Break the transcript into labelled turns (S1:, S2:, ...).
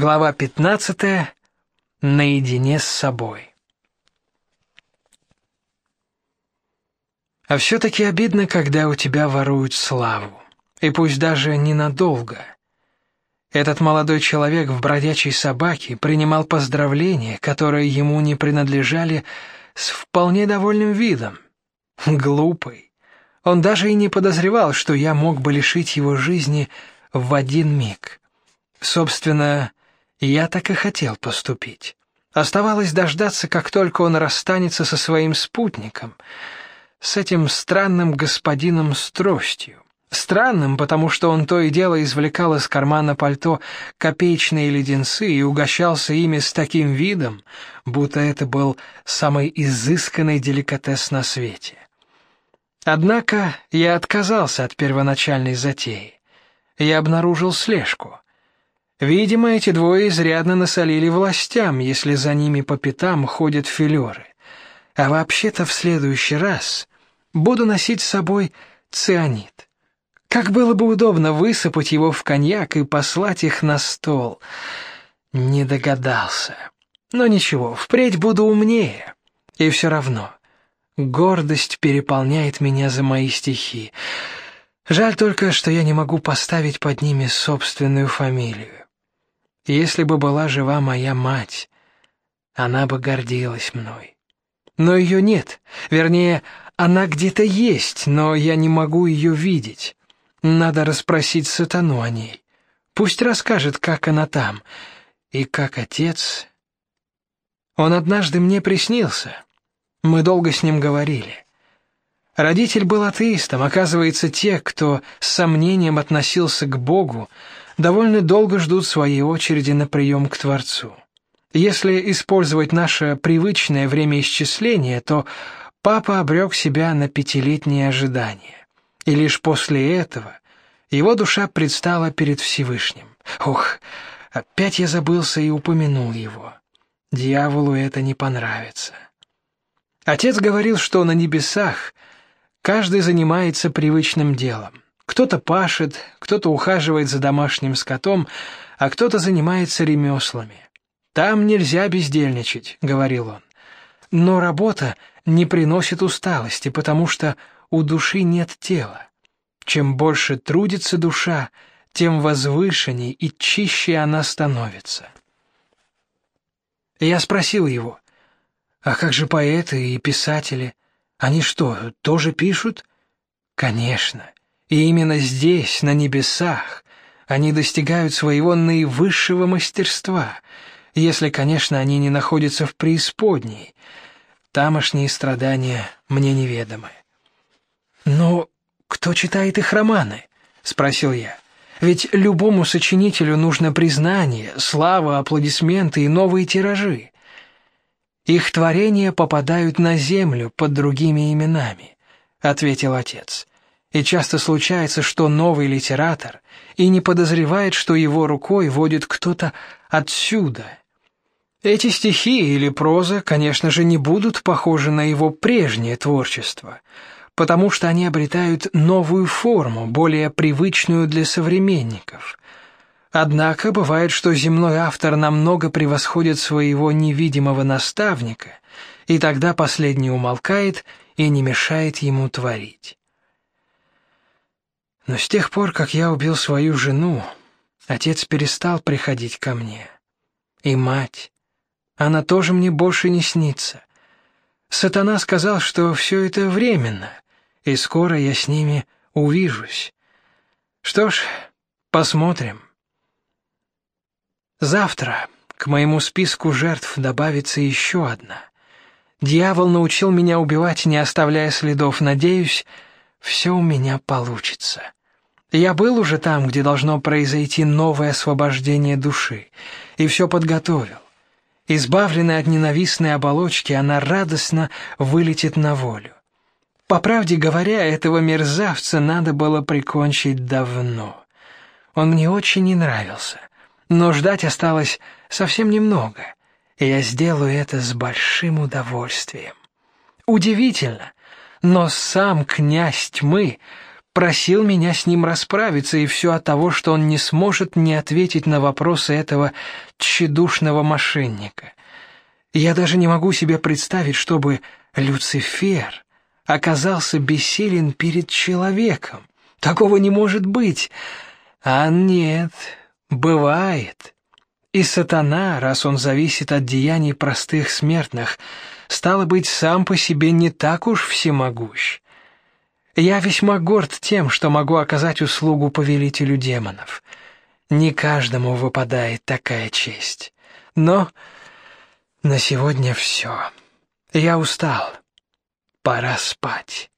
S1: Глава 15. Наедине с собой. А все таки обидно, когда у тебя воруют славу, и пусть даже ненадолго. Этот молодой человек в бродячей собаке принимал поздравления, которые ему не принадлежали, с вполне довольным видом. Глупый. Он даже и не подозревал, что я мог бы лишить его жизни в один миг. Собственно, я так и хотел поступить. Оставалось дождаться, как только он расстанется со своим спутником, с этим странным господином с тростью. Странным, потому что он то и дело извлекал из кармана пальто копеечные леденцы и угощался ими с таким видом, будто это был самый изысканный деликатес на свете. Однако я отказался от первоначальной затеи. Я обнаружил слежку. Видимо, эти двое изрядно насолили властям, если за ними по пятам ходят филеры. А вообще-то в следующий раз буду носить с собой цианид. Как было бы удобно высыпать его в коньяк и послать их на стол. Не догадался. Но ничего, впредь буду умнее. И все равно гордость переполняет меня за мои стихи. Жаль только, что я не могу поставить под ними собственную фамилию. Если бы была жива моя мать, она бы гордилась мной. Но ее нет. Вернее, она где-то есть, но я не могу ее видеть. Надо расспросить сатану о ней. Пусть расскажет, как она там и как отец. Он однажды мне приснился. Мы долго с ним говорили. Родитель был атеистом, оказывается, те, кто с сомнением относился к Богу, довольно долго ждут своей очереди на прием к Творцу. Если использовать наше привычное времяисчисление, то папа обрек себя на пятилетнее ожидание. И лишь после этого его душа предстала перед Всевышним. Ох, опять я забылся и упомянул его. Дьяволу это не понравится. Отец говорил, что на небесах каждый занимается привычным делом. Кто-то пашет, кто-то ухаживает за домашним скотом, а кто-то занимается ремеслами. Там нельзя бездельничать, говорил он. Но работа не приносит усталости, потому что у души нет тела. Чем больше трудится душа, тем возвышенней и чище она становится. Я спросил его: "А как же поэты и писатели? Они что, тоже пишут?" "Конечно. И именно здесь, на небесах, они достигают своего наивысшего мастерства, если, конечно, они не находятся в преисподней. Тамошние страдания мне неведомы. Но кто читает их романы? спросил я. Ведь любому сочинителю нужно признание, слава, аплодисменты и новые тиражи. Их творения попадают на землю под другими именами, ответил отец. И часто случается, что новый литератор и не подозревает, что его рукой водит кто-то отсюда. Эти стихи или проза, конечно же, не будут похожи на его прежнее творчество, потому что они обретают новую форму, более привычную для современников. Однако бывает, что земной автор намного превосходит своего невидимого наставника, и тогда последний умолкает и не мешает ему творить. Но с тех пор, как я убил свою жену, отец перестал приходить ко мне. И мать, она тоже мне больше не снится. Сатана сказал, что все это временно, и скоро я с ними увижусь. Что ж, посмотрим. Завтра к моему списку жертв добавится еще одна. Дьявол научил меня убивать, не оставляя следов. Надеюсь, все у меня получится. Я был уже там, где должно произойти новое освобождение души, и все подготовил. Избавленная от ненавистной оболочки, она радостно вылетит на волю. По правде говоря, этого мерзавца надо было прикончить давно. Он мне очень не нравился, но ждать осталось совсем немного, и я сделаю это с большим удовольствием. Удивительно, но сам князь тьмы просил меня с ним расправиться, и все от того, что он не сможет не ответить на вопросы этого тщедушного мошенника. Я даже не могу себе представить, чтобы Люцифер оказался бессилен перед человеком. Такого не может быть. А нет, бывает. И сатана, раз он зависит от деяний простых смертных, стало быть, сам по себе не так уж всемогущ. Я весьма горд тем, что могу оказать услугу повелителю демонов. Не каждому выпадает такая честь. Но на сегодня все. Я устал. Пора спать.